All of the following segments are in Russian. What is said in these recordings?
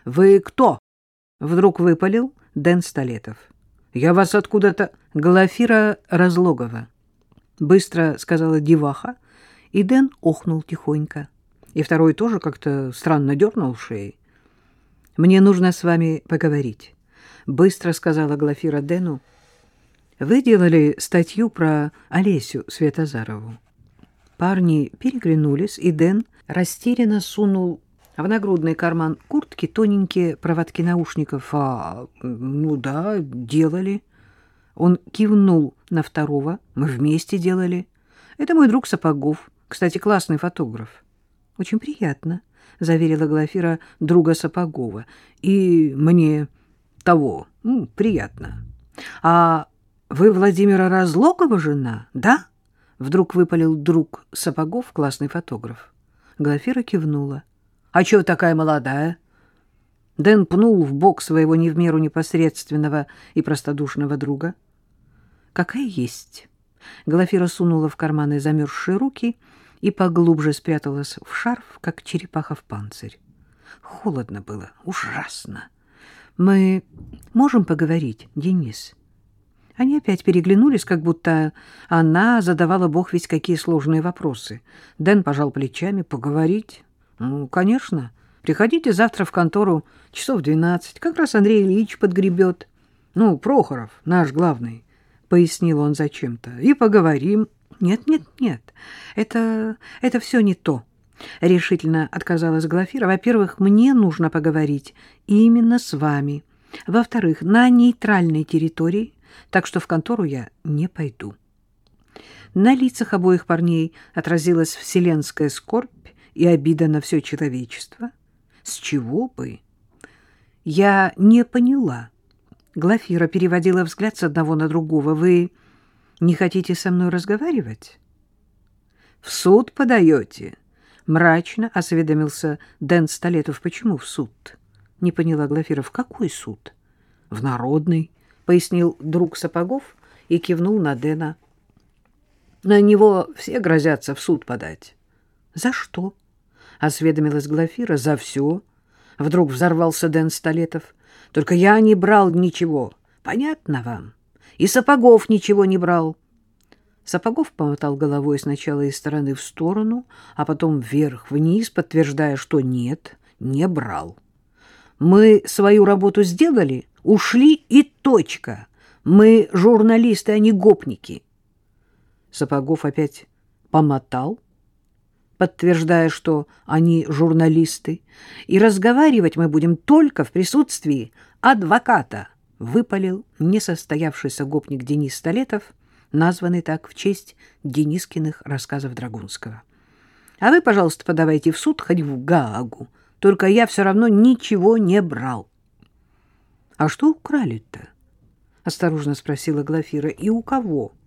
— Вы кто? — вдруг выпалил Дэн Столетов. — Я вас откуда-то... — Глафира Разлогова. Быстро сказала деваха, и Дэн охнул тихонько. И второй тоже как-то странно дернул шеей. — Мне нужно с вами поговорить, — быстро сказала Глафира Дэну. — Вы делали статью про Олесю Светозарову. Парни переглянулись, и Дэн растерянно сунул в нагрудный карман куртки тоненькие проводки наушников. А, ну да, делали. Он кивнул на второго. Мы вместе делали. Это мой друг Сапогов. Кстати, классный фотограф. Очень приятно, заверила Глафира друга Сапогова. И мне того, ну, приятно. А вы Владимира Разлогова жена, да? Вдруг выпалил друг Сапогов, классный фотограф. Глафира кивнула. А чего такая молодая? Дэн пнул в бок своего не в меру непосредственного и простодушного друга. Какая есть. Глафира сунула в карманы замерзшие руки и поглубже спряталась в шарф, как черепаха в панцирь. Холодно было, ужасно. Мы можем поговорить, Денис? Они опять переглянулись, как будто она задавала бог весь какие сложные вопросы. Дэн пожал плечами. Поговорить? Ну, конечно. Приходите завтра в контору часов двенадцать. Как раз Андрей Ильич подгребет. Ну, Прохоров, наш главный, — пояснил он зачем-то. И поговорим. Нет, нет, нет. Это, это все не то. Решительно отказалась Глафира. Во-первых, мне нужно поговорить именно с вами. Во-вторых, на нейтральной территории, так что в контору я не пойду. На лицах обоих парней отразилась вселенская скорбь, и обида на все человечество? С чего бы? Я не поняла. Глафира переводила взгляд с одного на другого. Вы не хотите со мной разговаривать? В суд подаете? Мрачно осведомился Дэн Столетов. Почему в суд? Не поняла Глафира. В какой суд? В народный, пояснил друг Сапогов и кивнул на Дэна. На него все грозятся в суд подать. За что? Осведомилась Глафира. За все. Вдруг взорвался Дэн Столетов. Только я не брал ничего. Понятно вам? И Сапогов ничего не брал. Сапогов помотал головой сначала из стороны в сторону, а потом вверх-вниз, подтверждая, что нет, не брал. Мы свою работу сделали, ушли и точка. Мы журналисты, а не гопники. Сапогов опять помотал, подтверждая, что они журналисты, и разговаривать мы будем только в присутствии адвоката, выпалил несостоявшийся гопник Денис Столетов, названный так в честь Денискиных рассказов Драгунского. А вы, пожалуйста, подавайте в суд, хоть в Гаагу, только я все равно ничего не брал. — А что украли-то? — осторожно спросила Глафира. — И у кого? —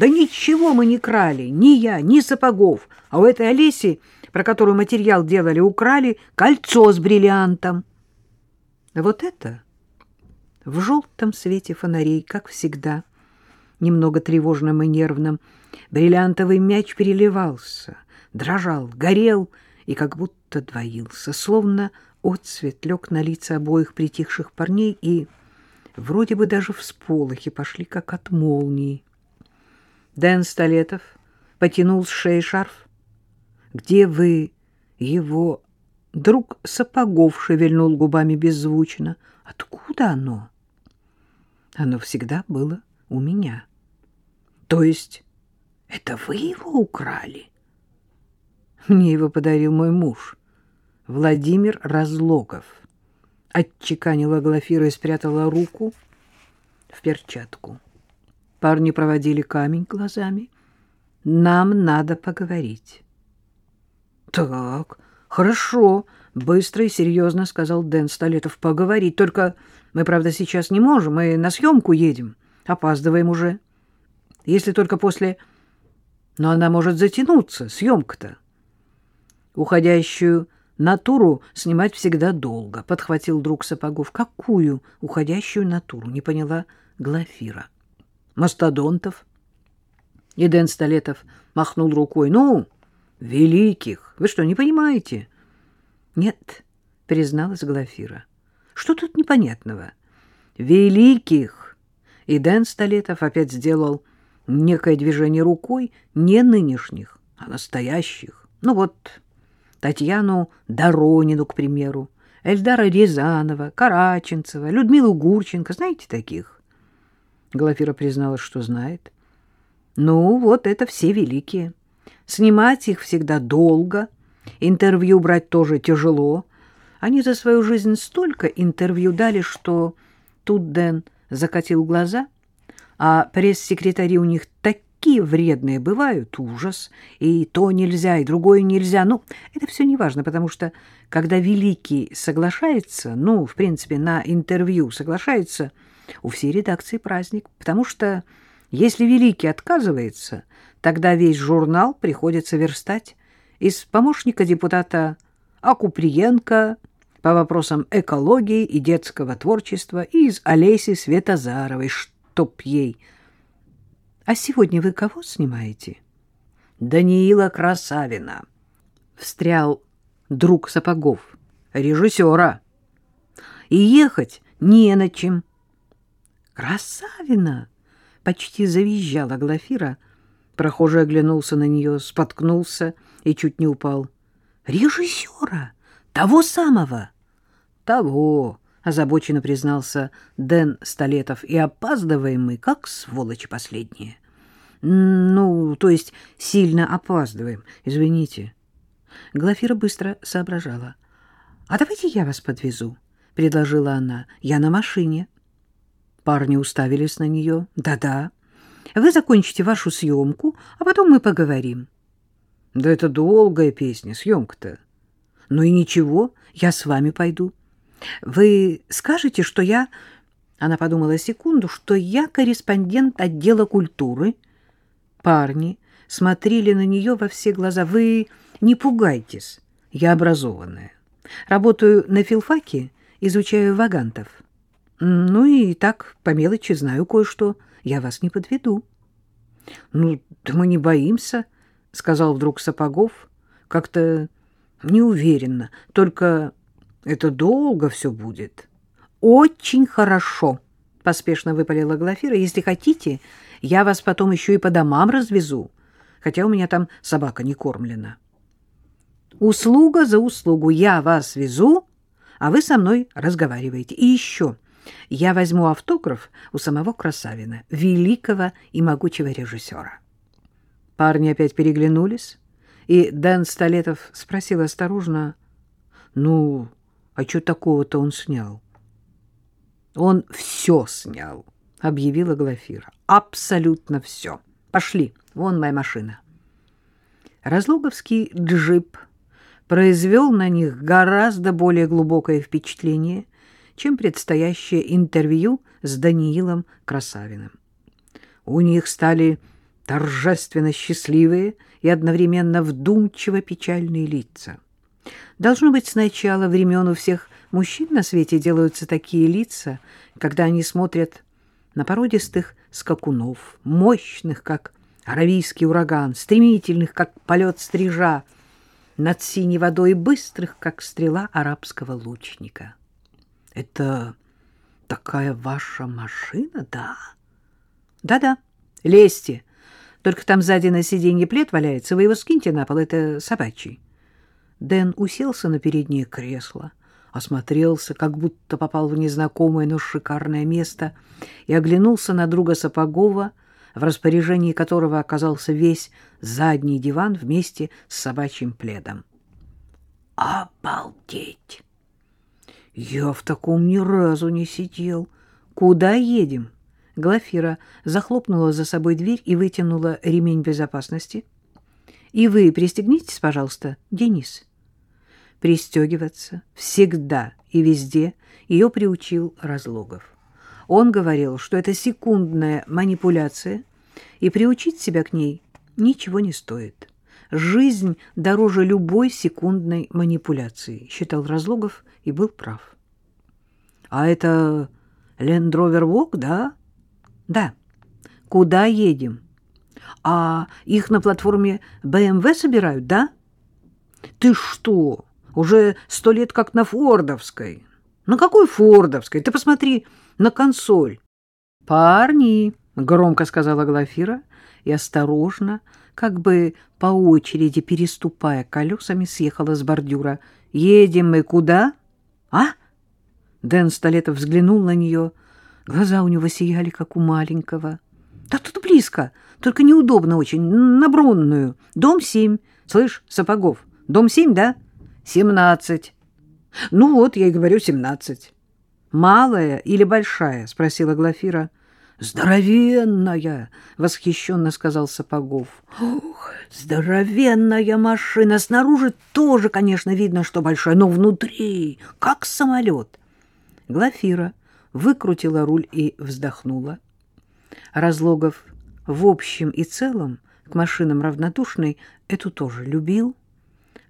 да ничего мы не крали, ни я, ни Сапогов. А у этой Олеси, про которую материал делали, украли кольцо с бриллиантом. Вот это в желтом свете фонарей, как всегда, немного тревожным и нервным, бриллиантовый мяч переливался, дрожал, горел и как будто двоился, словно отцвет лег на лица обоих притихших парней, и вроде бы даже всполохи пошли, как от молнии. Дэн Столетов потянул с шеи шарф. «Где вы его...» Друг Сапогов шевельнул губами беззвучно. «Откуда оно?» «Оно всегда было у меня». «То есть это вы его украли?» «Мне его подарил мой муж, Владимир Разлогов». Отчеканила Глафира и спрятала руку в перчатку. Парни проводили камень глазами. Нам надо поговорить. Так, хорошо, быстро и серьезно сказал Дэн Столетов. Поговорить, только мы, правда, сейчас не можем, мы на съемку едем. Опаздываем уже. Если только после... Но она может затянуться, съемка-то. Уходящую натуру снимать всегда долго, подхватил друг Сапогов. Какую уходящую натуру? Не поняла Глафира мастодонтов. И Столетов махнул рукой. «Ну, великих! Вы что, не понимаете?» «Нет», — призналась Глафира. Что тут непонятного? Великих! И Дэн Столетов опять сделал некое движение рукой не нынешних, а настоящих. Ну вот, Татьяну Доронину, к примеру, Эльдара Рязанова, Караченцева, Людмилу Гурченко. Знаете таких? Глафира призналась, что знает. Ну, вот это все великие. Снимать их всегда долго, интервью брать тоже тяжело. Они за свою жизнь столько интервью дали, что тут Дэн закатил глаза, а пресс-секретари у них такие вредные бывают, ужас, и то нельзя, и другое нельзя. Ну, это все не важно, потому что когда великий соглашается, ну, в принципе, на интервью соглашается, у всей редакции праздник, потому что если великий отказывается, тогда весь журнал приходится верстать из помощника депутата Акуприенко по вопросам экологии и детского творчества и из Олеси Светозаровой, чтоб ей. А сегодня вы кого снимаете? Даниила Красавина. Встрял друг Сапогов, режиссера. И ехать не на чем. Красавина! Почти завизжала Глафира. Прохожий оглянулся на нее, споткнулся и чуть не упал. «Режиссера! Того самого!» «Того!» — озабоченно признался Дэн Столетов. «И опаздываем мы, как сволочи последние». «Ну, то есть сильно опаздываем, извините». Глафира быстро соображала. «А давайте я вас подвезу», — предложила она. «Я на машине». Парни уставились на нее. «Да-да. Вы закончите вашу съемку, а потом мы поговорим». «Да это долгая песня, съемка-то». «Ну и ничего, я с вами пойду. Вы скажете, что я...» Она подумала секунду, что я корреспондент отдела культуры. Парни смотрели на нее во все глаза. «Вы не пугайтесь, я образованная. Работаю на филфаке, изучаю вагантов». Ну и так, по мелочи, знаю кое-что. Я вас не подведу. — Ну, да мы не боимся, — сказал вдруг Сапогов. Как-то неуверенно. Только это долго все будет. — Очень хорошо, — поспешно выпалила Глафира. — Если хотите, я вас потом еще и по домам развезу, хотя у меня там собака не кормлена. Услуга за услугу. Я вас везу, а вы со мной разговариваете. И еще... Я возьму автограф у самого Красавина, великого и могучего режиссера. Парни опять переглянулись, и Дэн Столетов спросил осторожно, «Ну, а что такого-то он снял?» «Он все снял», — объявила Глафира. «Абсолютно все. Пошли, вон моя машина». Разлоговский джип произвел на них гораздо более глубокое впечатление, чем предстоящее интервью с Даниилом Красавиным. У них стали торжественно счастливые и одновременно вдумчиво печальные лица. Должно быть, с начала времен у всех мужчин на свете делаются такие лица, когда они смотрят на породистых скакунов, мощных, как аравийский ураган, стремительных, как полет стрижа, над синей водой быстрых, как стрела арабского лучника. Это такая ваша машина, да? Да-да, лезьте. Только там сзади на сиденье плед валяется, вы его скиньте на пол, это собачий. Дэн уселся на переднее кресло, осмотрелся, как будто попал в незнакомое, но шикарное место, и оглянулся на друга Сапогова, в распоряжении которого оказался весь задний диван вместе с собачьим пледом. «Обалдеть!» Я в таком ни разу не сидел. Куда едем? Глафира захлопнула за собой дверь и вытянула ремень безопасности. И вы пристегнитесь, пожалуйста, Денис. Пристегиваться всегда и везде ее приучил Разлогов. Он говорил, что это секундная манипуляция, и приучить себя к ней ничего не стоит. Жизнь дороже любой секундной манипуляции, считал Разлогов и был прав. А это Лендровер Вок, да? Да. Куда едем? А их на платформе БМВ собирают, да? Ты что? Уже сто лет как на Фордовской. На какой Фордовской? Ты посмотри на консоль. Парни, громко сказала Глафира и осторожно, как бы по очереди переступая колесами, съехала с бордюра. Едем мы куда? А? Дэн Столетов взглянул на нее. Глаза у него сияли, как у маленького. Да тут близко, только неудобно очень, на Бронную. Дом семь. Слышь, Сапогов, дом семь, да? Семнадцать. Ну вот, я и говорю, семнадцать. Малая или большая? Спросила Глафира. Здоровенная, восхищенно сказал Сапогов. Ух, здоровенная машина. Снаружи тоже, конечно, видно, что большая, но внутри, как самолет. Глафира выкрутила руль и вздохнула. Разлогов в общем и целом к машинам равнодушный эту тоже любил,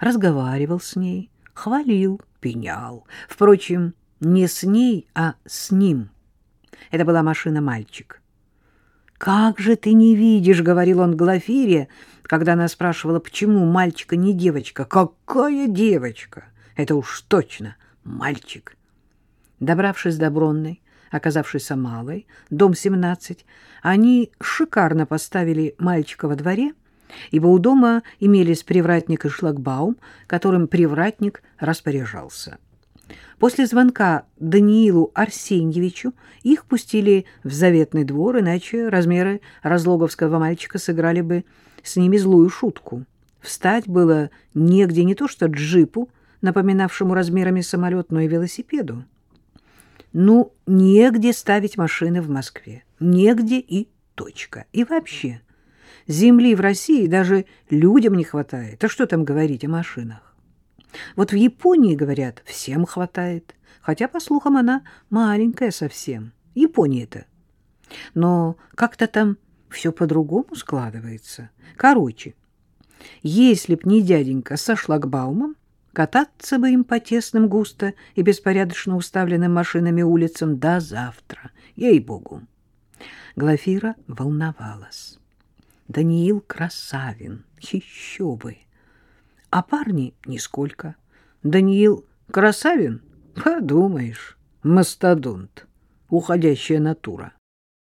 разговаривал с ней, хвалил, пенял. Впрочем, не с ней, а с ним. Это была машина-мальчик. «Как же ты не видишь?» — говорил он Глафире, когда она спрашивала, почему мальчика не девочка. «Какая девочка? Это уж точно мальчик!» Добравшись до Бронной, оказавшейся малой, дом 17, они шикарно поставили мальчика во дворе, ибо у дома имелись привратник и шлагбаум, которым привратник распоряжался. После звонка Даниилу Арсеньевичу их пустили в заветный двор, иначе размеры разлоговского мальчика сыграли бы с ними злую шутку. Встать было негде не то что джипу, напоминавшему размерами самолет, но и велосипеду. Ну, негде ставить машины в Москве. Негде и точка. И вообще, земли в России даже людям не хватает. А что там говорить о машинах? Вот в Японии, говорят, всем хватает. Хотя, по слухам, она маленькая совсем. Япония-то. Но как-то там все по-другому складывается. Короче, если б не дяденька со шлагбаумом, Кататься бы им по тесным, густо и беспорядочно уставленным машинами улицам до завтра, ей-богу. Глафира волновалась. Даниил красавин, еще бы. А парни нисколько. Даниил красавин? Подумаешь, мастодонт, уходящая натура.